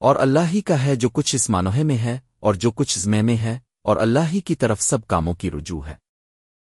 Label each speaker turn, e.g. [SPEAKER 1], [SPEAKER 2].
[SPEAKER 1] اور اللہ ہی کا ہے جو کچھ اس مانوہے میں ہے اور جو کچھ زمے میں ہے اور اللہ ہی کی طرف سب کاموں کی رجوع ہے۔